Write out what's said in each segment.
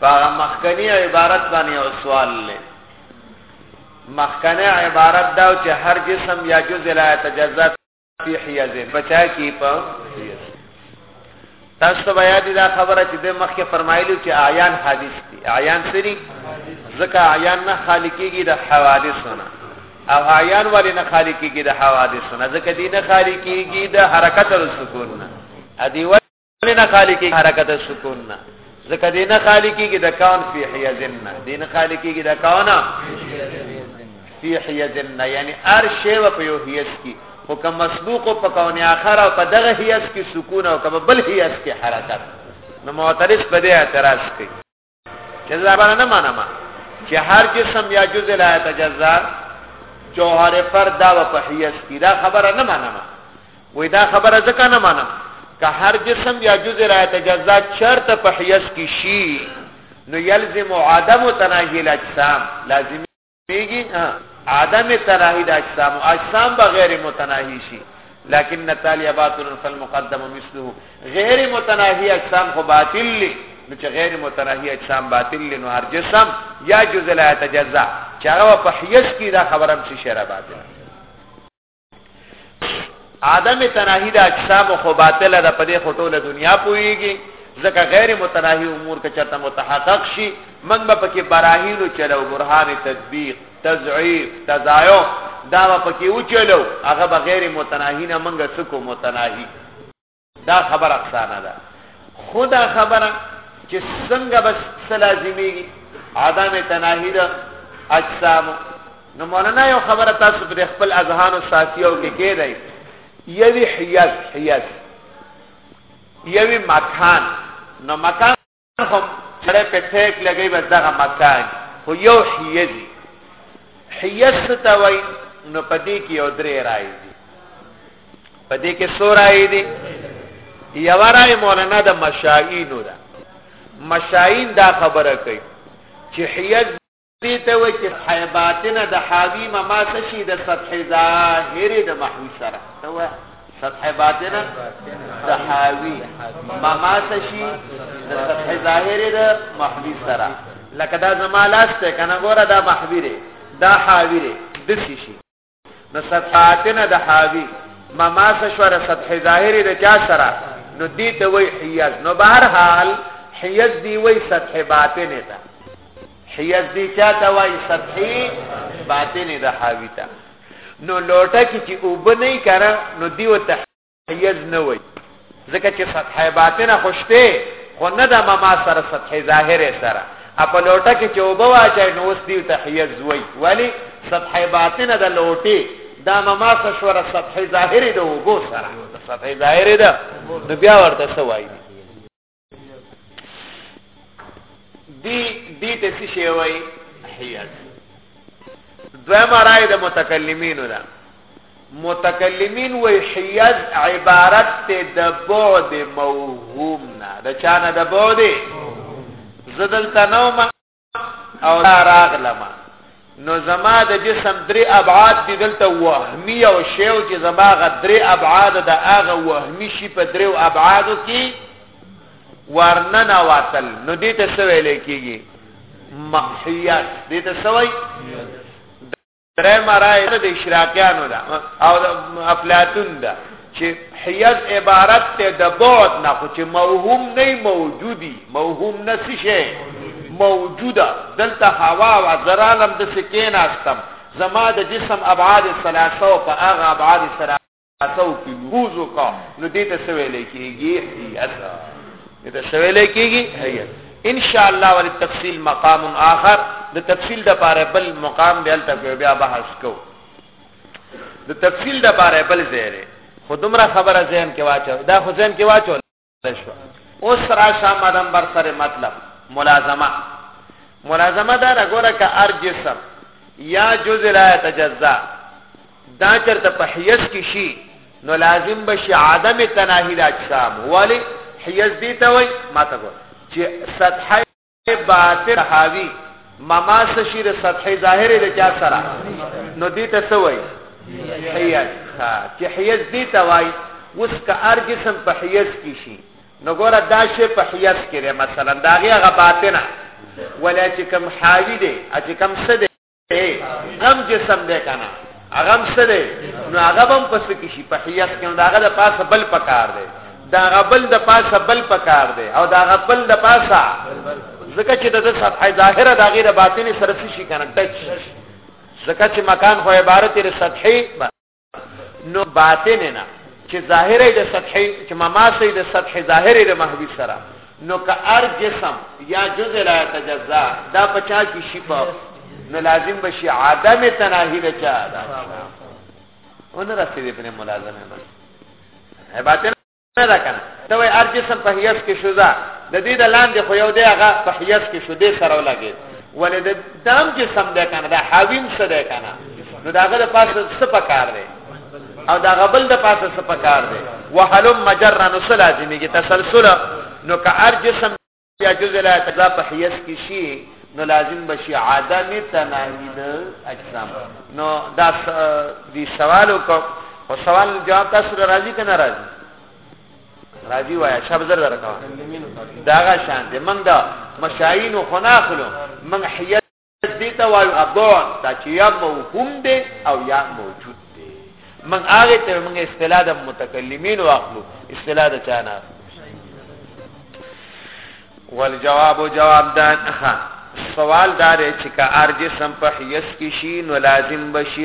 په هغه مخکني عبارت باندې یو سوال لې مخکنه عبارت دا چې هر جسم یا جز لا تجزا فی حیز بچا کی په تاسو بیا دې دا خبره چې د مخکې فرمایلی چې اعیان حادث دي اعیان سری ځکه اعیان نه خالقيږي د حوادثونه او اعیان ولې نه خالقيږي د حوادثونه ځکه دې نه خالقيږي د حرکت او سکون نه ادي نه خالی کیږي حرکت سکون نه ځکه دې نه خالی کیږي د کون فی حیزن نه دې نه خالی کیږي د کون فی حیزن نه یعنی هر شی په یو حیز کې خو کوم مسبوق په کون اخر او په دغه حیز کې سکون او کوم بل حیز کې حرکت نو معترض په دې اعتراض کوي جزا بنا نه معنا ما چې هر جسم یا جز لا تجزا جوهر پر دا و په حیث کی دا خبره نه معنا ما وې دا خبره ځکه نه معنا که هر جسم یا جز لا تجزا چرت په حیث کی شي نو یلزم عدم تناهی الاجسام لازم کیږي عدم تناهی د اجسام اجسام به غیر متناهی شي لكن نتالیا باطل فالمقدم مثله غیر متناهی اجسام خو باطل لی نو چې غیر متناهی اجسام باطل لی نو هر جسم یا جزء لا يتجزا چې هغه په حیث کې دا خبرم چې شرع باطل عدم تناهی د اجسام خو باطله ده په دې خو ټوله دنیا پوهیږي ځکه غیر متناهی امور که چرته متحقق شي موږ به پکې براهینو چلو برهان تطبیق تضعیف تضایع دا به پکې وچلو هغه به غیر متناهی نه موږ سکو متناهی دا خبره افسانه ده خو دا خبره چې څنګه بس څه لازمېږي عدم تناهي ده اجسامو نو مولانا یو خبره تاسو پر خپل اذهان او ساتیو کې کې دی یوی حیات حیات یوی مکان نو مکان خو سړی په ټیک لګی بس دغه مکان خو یو حیه دي حیه څه ته وایي نو په دې کې یو درې رای دي په دې کې څو رای دي یو رای مولانا د مشاعینو ده مشاعین دا خبره کوي چې حیه دې ته وایي چې سطحه باطنه د حاوي مما څه شي د سطحه ظاهرې د محوي سره ته وایي سطحه باطنه د حاوي مما څه شي د سطحه ظاهرې د محوي سره لکه دا زما لاس ته کنه ګوره دا محوي دا حاوي دی د شي نو صفاتنا د حاوی مماس شور سطح ظاهری د چا سره نو دی ته وای حیز نو بهر حال حیز دی وای سطح باطنه ده حیز دی چا ته وای سطح باطنه ده حاوی ته نو لوټه کی چې وب نه کرا نو دی وته یز نه وای ځکه چې سطح باطنه خوشته خو نه د مما سره سطح ظاهر سره اپ لوټه کې چې وبو اچای نو اوس دی تحیز وای ولی سطح باطنه د لوټي دا مما سره سطح ظاهر د وبو سره سطح ظاهر ده نو بیا ورته سوای دی دی ته څه شی وای حیات دویمه رائے د متکلمینو ده متکلمین وای حیات عبارت ته د بعد موهوم نه د چانه د بعد زدل تنوم او راغلم نو زما د جسم درې ابعاد دي دلته وهمي او شی او چې زما غ درې ابعاد د هغه وهمي شي په درې ابعادو کې ورننه واتل نو دې ته څه ویل کېږي محیات دې ته څه وایي درېم رائے د اشراقیانو ده او افلاطون ده چې حیز عبارت ته د بعد نه خو چې موهوم نه موجودی موهوم نه شي موجوده دلته هوا او ذرالم د سکین استم زما د جسم ابعاد ثلاثه او په هغه ابعاد سره تاسو کې نفوذ وکړو نو دې ته څه ویل کېږي هيئت دې ته څه ویل کېږي هيئت ان شاء الله ول تفصيل مقام آخر د تفصيل د پاره بل مقام به تل ته بیا بحث کو د تفصيل د پاره بل زیره خودمره خبره ذهن کې واچو دا خو ذهن کې واچو شو اوس راشه مدم بر سره مطلب ملازمه ملازمه دا رګوره کا ار جسم یا جز لا تجزا دا چرته په حیث کې شي نو لازم بشي عدم تناهی د اجسام ولی حیث دی ته وای ما ته ګور چې سطح باطل حاوی مماس شي د سطحي ظاهر د چا سره نو دې ته څه وایي حیز چې حیز دې ته وایي اوس که هر جسم په حیز کې شي نو ګوره دا شی په حیز کې دی مثلا دا هغه باطنه ولا چې کم حاوی دی چې کم څه دی غم جسم دی کنه غم څه دی نو هغه هم پس کې شي په حیات کې نو هغه د پاسه بل پکار دی دا غبل د پاسه بل پکار دی او دا غبل د پاسه ځکه چې د سطح ظاهره د غیر باطنی سره شي کنه ټچ ځکه چې مکان خو عبارت لري سطحي نو باطن نه چې ظاهر د سطحي چې مماسي د سطح ظاهر د محوي سره نو که ار جسم یا جز لا تجزا دا پچا کی شي په نو لازم بشي عدم تناهي د چا دا ونه رسېدې په ملازمه باندې باطن نه ده کنه ته وای ار جسم په هیڅ کې شو ده د دې د لاندې خو یو دی هغه په هیڅ کې شو دې سره ولګي ولې د دام جسم ده کنه دا حاویم څه ده کنه نو داغه د پاسه څه پکار دی او دا غبل د پاسه څه پکار دی وحلم مجرا نو سلا دي میږي تسلسل نو که ار جسم یا جز لا تجزا په حیث کې شي نو لازم بشي عدم تناهی د اجسام نو دا دی سوال وکړو او سوال جواب تاسو راضي کنه راضي راضي وایا شب زر درکوا داغه شان دي موږ دا مشاین خو نه اخلو موږ حیث دې ته وایو ابعد دا چې یا موهوم دی او یا موجود دی موږ هغه ته موږ اصطلاح د متکلمین واخلو اصطلاح د چا نه والجواب جواب دا سوال دار چې کا ارجسم په حیث کې شي نو لازم بشي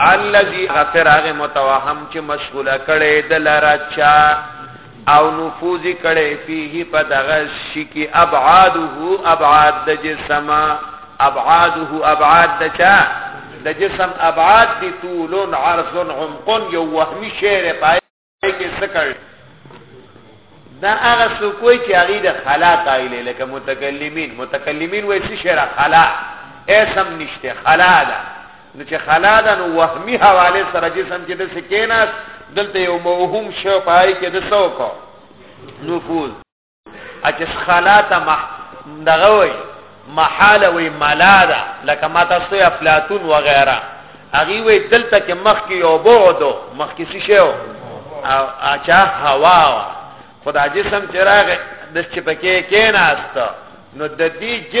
الذي غفر هغه متوهم چې مشغوله کړي د لاره چا او نفوذ کړي فيه په دغه شي کې ابعاده ابعاد د جسم ابعاده ابعاد د چا د جسم ابعاد دي طول عرض عمق یو وهمي شعر پای کې څه کوي دا هغه څوک وي چې هغه د خلا قائل لکه متکلمین متکلمین وایي چې شعر خلا اسم نشته خلا ده نو چې خلا ده نو وهمي حواله سره جسم کې د سکینات دلته یو موهوم شو پای کې د څوک نفوذ اچس خلاته مح دغه وای محاله وای ملاده لکه ما تاسو افلاطون و غیره اغي وای دلته کې مخ کې یو بعدو مخ کې څه شو او اچا هوا خدا جسم چراغ د چې پکې کې ناست نو د دې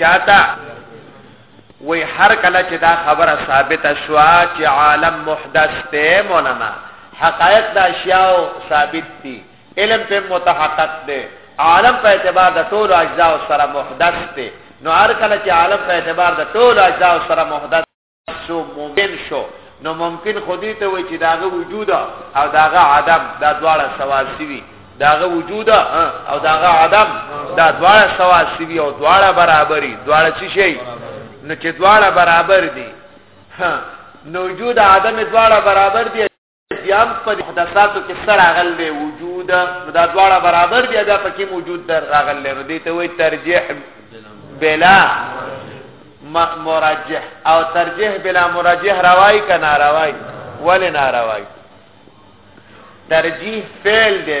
چاته وی هر کله چې دا خبره ثابت شوا چې عالم محدث ته مولانا حقایق د اشیاء ثابت دي علم په متحقق دي عالم په اعتبار د ټول اجزاء سره محدث دي نو هر کله چې عالم په اعتبار د ټول اجزاء سره محدث شو، ممکن شو، نو ممکن خو دې ته وایي چې د هغه وجود او د هغه عدم دا دواړه سوا شوي، د هغه وجود او د هغه عدم دا دواړه سوا شوي او دواړه برابر دي، دواړه څه شي؟ نو چې دواړه برابر دي، نو وجود عدم دواړه برابر دي. بیا په محدثاتو کې سره راغل دی وجود نو دا دواړه برابر دی بیا پکې موجود در راغل دی نو دې ته وایي ترجیح بلا مرجح او ترجیح بلا مرجح روای که ناروای ولې ناروای ترجیح فعل دی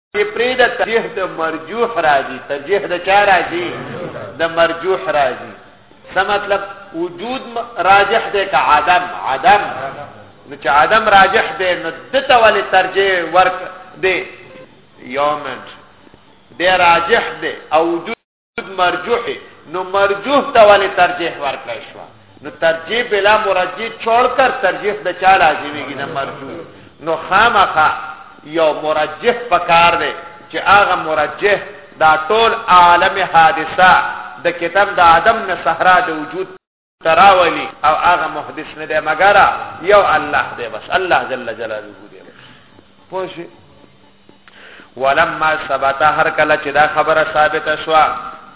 چې پرې د ترجیح د مرجوح راځي ترجیح د چا راځي د مرجوح راځي څه مطلب وجود راجح دی که عدم عدم نو چې عدم راجح دی نو دته ولې ترجیح ورک دی یو منټ دی راجح دی او وجود مرجوح نو مرجوح ته ولې ترجیح ورکړی شو نو ترجیح بلا مرجح چھوڑ کر ترجیح د چا لازمیږي نه مرجوح نو خامخا یو مرجح پکار دی چې هغه مرجح دا ټول عالم حادثه د کتاب د عدم نه صحرا د وجود تراولی او هغه محدث نه دی مګر یو الله دی بس الله جل جلاله دی بس پوه ولما ثبت هر کله چې دا خبره ثابته شو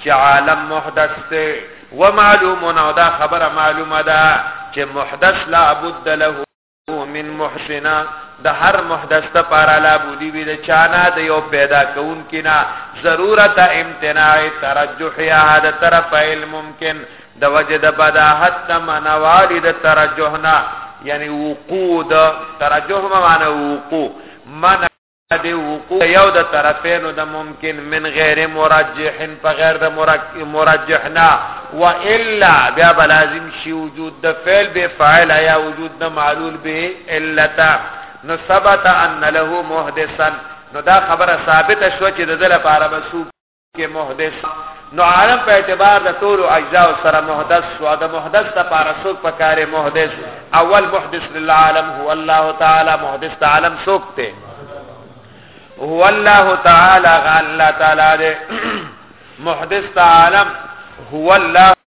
چې عالم محدث دی ومعلوم او دا خبره معلومه ده چې محدث لا بد له من محسنا د هر محدث ته پارا لا بودی وی د چانا د یو پیدا کون کنا ضرورت امتناع ترجح یا د طرف علم ممکن د وجه د بداحت تمنا والد ترجحنا یعنی وقوع د ترجح معنی وقوع من د وقوع یو د طرفینو د ممکن من غیر مرجح په غیر د مرجحنا و الا بیا بلازم شی وجود د فعل به فاعل یا وجود د معلول به علتا نو ثبت ان له محدثا نو دا خبره ثابت شو چې د دل لپاره مسوب کې محدث نو عالم په اعتبار د ټول اجزاء سره محدث او د محدث د پاره څوک په کار محدث اول محدث للعالم هو الله تعالی محدث د عالم څوک ته هو الله تعالی غ الله تعالی دې محدث عالم هو الله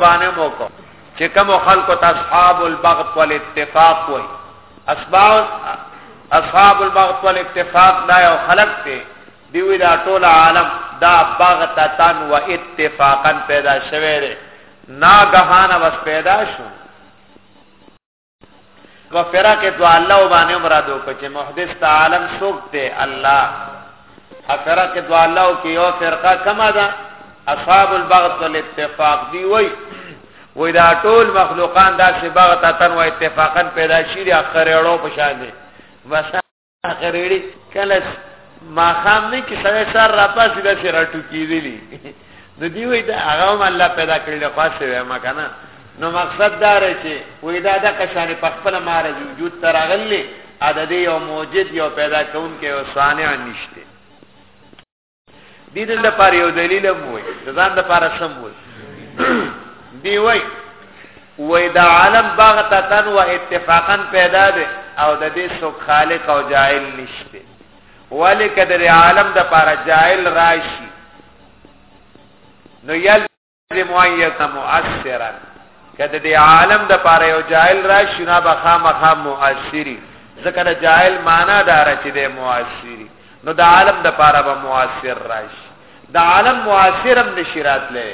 باندې مو کو چې کوم خلق ته اصحاب البغت والاتفاق وای اسباب اصحاب البغت والاتفاق دا یو خلق دی دیوی دا ټول عالم دا بغتتا و اتفاقا پیدا شوه دی ناګهانه بس پیدا شو په فرق دواله باندې مرادو کو چې محدث تعالم څوک دی الله فرق دواله کې یو فرقه کما ده اصحاب البغض والاتفاق دی وای وای دا ټول مخلوقان دا چې بغض اتن و اتفاقا پیدا شي د اخرېړو په شان دي بس غریړي کله ما خام نه چې سره سر را پاسې د سر ټو کیدلی نو دی وای دا هغه هم الله پیدا کړی له خاصه وای ما کنه نو مقصد دا رې چې وای دا د قشانه په خپل مارج وجود تر اغلی عدد یو موجد یو پیدا کون کې یو صانع نشته دې دې لپاره یو دلیل هم وای ځان لپاره سم وای دی وای وای دا عالم بغتتا و اتفاقا پیدا ده او د دې سو خالق او جاهل نشته ولی کدر عالم د لپاره جاهل راشي نو یل لمعیت مؤثرا کده دی عالم د پاره یو جاهل راشي نه بخا مخا مؤثری ځکه د جاهل معنا دار چې د مؤثری نو د عالم د پاره به مؤثر راشي د عالم مؤثرم نشرات لې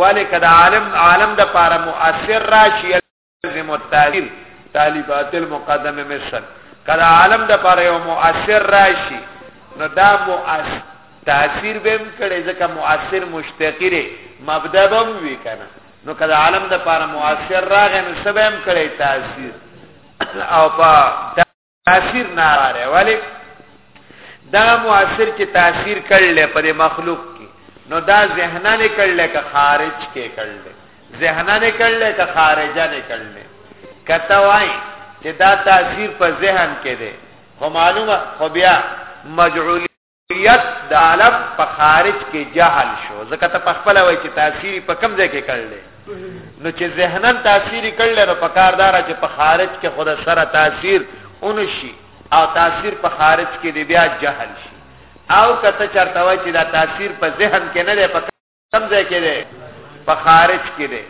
ولی کده عالم عالم د پاره مؤثر راشي لازم التعليل طالبات المقدم مصر کله عالم د پاره یو مؤثر راشي نو دا مؤثر تاثیر به هم کړي ځکه مؤثر مشتقی دی مبدا به هم وی کنه نو کله عالم د پاره مؤثر راغی نو سبا هم کړي تاثیر او په تاثیر نه راغی ولی دا مؤثر چې تاثیر کړل پر مخلوق کې نو دا ذهنا نه کړل که خارج کې کړل ذهنا نه کړل که خارجا نه کړل کته وای چې دا تاثیر په ذهن کې دی خو معلومه خو بیا مجعول یت د علم په خارج کې جهل شو ځکه ته په خپل وای چې تاثیری په کم ځای کې کړل نو چې ذهنا تاثیری کړل نو په کاردار چې په خارج کې خود سره تاثیر اونشي او تاثیر په خارج کې دی بیا جهل شي او کته چرته وای چې دا تاثیر په ذهن کې نه دی په کوم ځای کې دی په خارج کې دی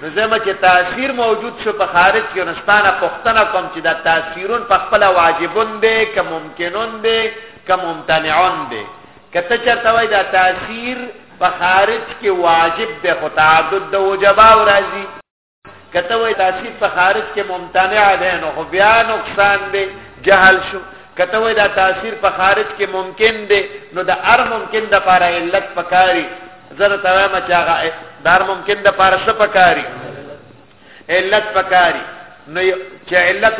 نو زموږ چې تاثیر موجود شو په خارج کې نستانه پښتنه کوم چې دا تاثیرون په خپل واجبون دی که ممکنون دی که ممتنعون دی کته چرته وای دا تاثیر په خارج کې واجب دی خو تعدد د وجبا او راځي کته وای تاسیب په خارج کې ممتنع ده نو خو بیا نقصان دی جهل شو کته وای دا تاثیر په خارج کې ممکن دی نو دا ار ممکن د پاره علت پکاري زره تمام چاغه دار ممکن د پاره څه پکاري علت پکاري نو چې علت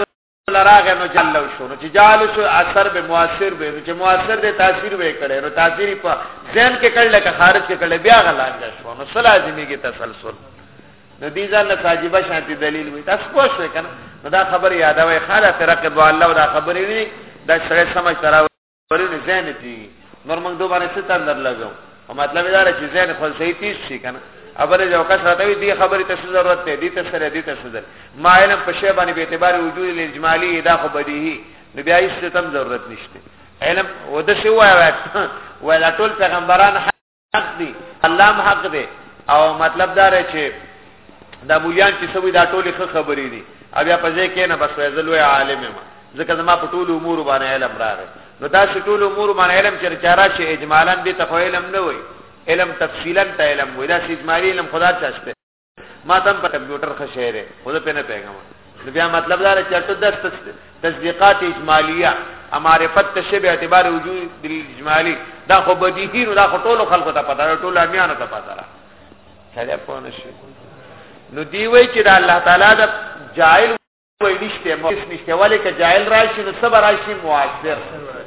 لراغه نو جلو شو نو چې جال شو اثر به موثر به نو چې موثر دې تاثیر به کړي نو تاثیر په ذهن کې کړل لکه خارج کې کړل بیا غلان شو نو سلا زمي کې تسلسل نو دې ځان له ساجيبه شانتي دلیل وي تاسو پوه شئ کنه نو دا خبر یادوي خاله ترقب الله دا خبرې نه دا سره سمجھ تراو پرونه ځان دی نور موږ دوباره څه تندر لګو او مطلب دا چې ځان خپل صحیح تیز شي کنه اوبله یو کس راته وی دی خبرې ته څه ضرورت دی دې ته سره دې ته څه ضرورت ما علم په شی باندې به اعتبار وجود الاجمالی دا خو بدیهی نو بیا هیڅ تم ضرورت نشته علم ودا شو وای وای ټول پیغمبران حق دی الله حق دی او مطلب دا رې چې دا مولیان چې سوي دا ټولې خبرې دي او بیا په ځای کې نه بس وې زلوې عالم ما ځکه زما په ټولو امور باندې علم راغی نو دا چې ټولو امور باندې علم چې چاره شي اجمالاً دې ته علم نه وي علم تفصیلا ته علم وي دا چې اجمالی علم خدا چاشته ما تم په کمپیوټر خشه ری خو په نه پیغام نو بیا مطلب دا چې ته د تصدیقات اجمالیه امارفت تشه به اعتبار وجود اجمالی دا خو بدیهی نو دا خو ټول خلکو ته پته ده ټول امیانو ته پته ده سړی په نشي نو دی وای چې دا الله تعالی دا جائل وای نشته مو اس نشته ولی که جاهل راشي نو صبر راشي موثر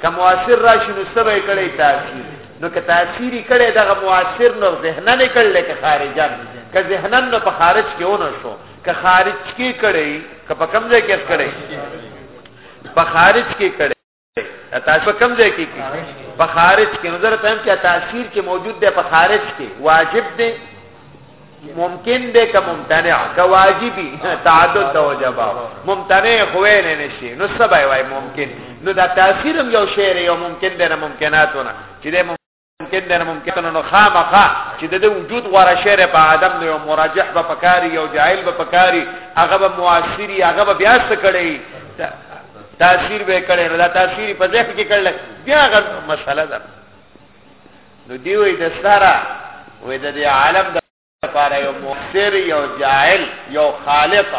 که موثر راشي نو صبر کړي تاثیر نو که تاثیری کړي دغه موثر نو ذهن نه کړل که خارجان که ذهنن نو په خارج کې ونه شو که خارج کې کړي که په کم ځای کې کړي په خارج کې کړي تاسو په کوم ځای کې کی په خارج کې نظر ته هم چې تاثیر کې موجود دی په خارج کې واجب دی ممکن دی که ممتنع که واجبی تعدد د وجبا ممتنع خو نه نشي نو سبا وای ممکن نو دا تاثیر هم یو شعر یو ممکن دی نه ممکناتونه چې ممکن ده ممکن نو خامخا چې د وجود غوړه شعر په ادم نو یو مراجح به پکاري یو جاهل به پکاري هغه به موثري هغه به بیا څه کړي تاثیر به کړي نو دا تاثیر په ځخ کې کړل بیا غو مسله ده نو دی وې د سره وې د عالم لپاره یو مفسر یو جاهل یو خالق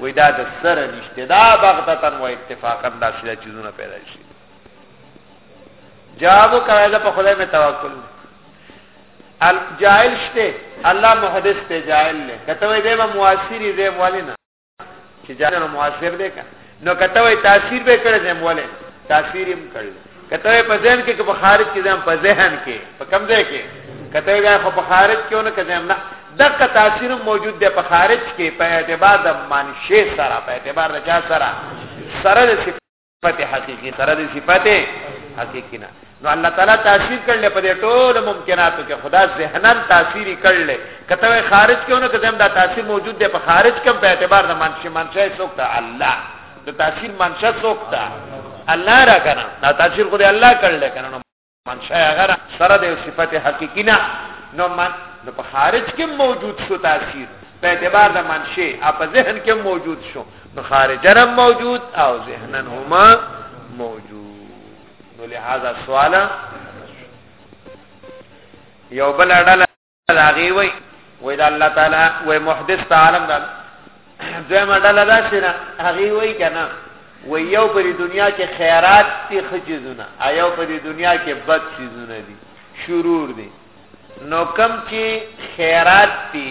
وای دا د سر نشته دا بغتتا و اتفاقا دا شله چیزونه پیدا شي جواب کوي دا په خدای مې توکل الجاهل شته الله محدث ته جاهل نه کته وای دی به مواسری دی والینا چې جانو موثر دی کنه نو کته وای تاثیر به کړی زم ولې تاثیر هم کړی کته وای په ذهن کې په خارج کې زم په ذهن کې په کم ځای کې کته وای خو په خارج کې ونه کزم نه دغه تاثیر موجود دی په خارج کې په اعتبار د منشه سره په اعتبار د چا سره سره د صفت حقیقی سره د صفت حقیقی نه نو الله تعالی تاثیر کړل په دې ټول ممکناتو کې خدا ذهنن تاثیر کړل کته خارج کېونه که زم دا تاثیر موجود دی په خارج کم په اعتبار د منشي منشي سوکتا الله د تاثیر منشا سوکتا الله را کنه دا تاثیر خو دې الله کړل کنه منشأ هغه ده سره د یو صفت حقیقي نه نو من نو په خارج کې موجود شو تاثیر په اعتبار د منشأ او په ذهن کې موجود شو نو خارجا هم موجود او ذهنا هما موجود نو لهذا سوالا یو بل ډله لاغي وي وې دا الله تعالی وې محدث عالم دا دوی مډاله دا شنه هغه وې کنه و یو پر دنیا کې خیرات دي خجزونه ایو پر دنیا کې بد چیزونه دي شرور دي نو کم چې خیرات دي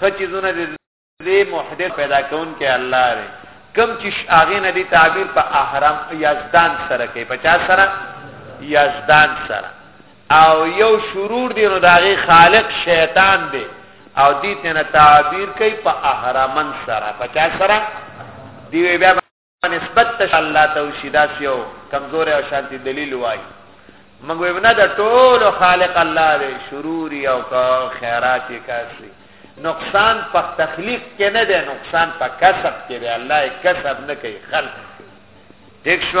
خجزونه دی محدث پیدا کون کې الله دی کم چې هغه نه دی تعبیر په احرام یزدان سره کوي په چا سره یزدان سره او یو شرور دی نو داغه خالق شیطان دی او دې ته تعبیر کوي په احرامن سره په چا سره دی بیا په نسبت تش الله ته وشي داسې یو کمزوری او شانتي دلیل وای موږ ویو نه د ټولو خالق الله دی شرور او خیرات یې کاسي نقصان په تخلیق کې نه دی نقصان په کسب کې دی الله یې کسب نه کوي خلق ټیک شو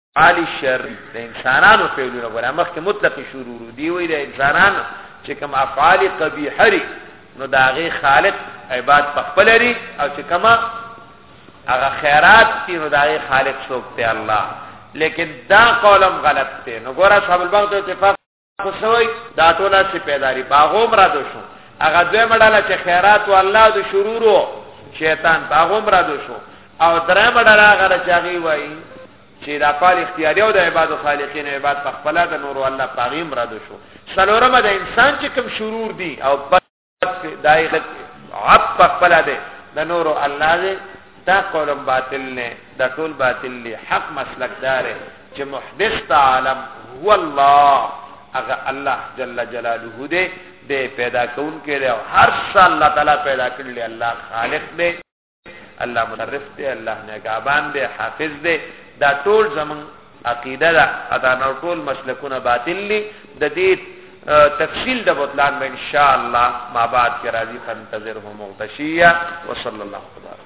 عالی شر د انسانانو فعلونه ګره مخکې مطلق شرور دی وی د انسانان چې کوم افعال قبیحه لري نو دا غي خالق عباد په خپل لري او چې کما هغه خیرات دي نو دا غي خالق څوک دی الله لیکن دا قولم غلط دی نو ګوره صاحب البغت اتفاق خو سوی دا ټوله څه پیداری باغوم را دو شو هغه دوی مډاله چې خیرات او الله د شرورو شیطان باغوم را دو شو او درې مډاله هغه چې هغه وایي چې دا فال اختیاري او د عباد او خالقین عباد په خپل د نور الله پاغیم را دو شو سلورمه د انسان چې کوم شرور دي او دای غلط عب خپل دی د نور الله دی دا قول باطل نه دا ټول باطل دی حق مسلک دار چې محدث عالم هو الله هغه الله جل جلاله دی به پیدا کون کې دی هر څه الله تعالی پیدا کړل الله خالق دی الله مصرف دی الله نگهبان دی حافظ دی دا ټول زمون عقیده ده ادا نو ټول مسلکونه باطل دي د دې تفصیل د بطلان به ان شاء الله ما بعد کې راځي فانتظره مغتشیه وصلی الله تبارک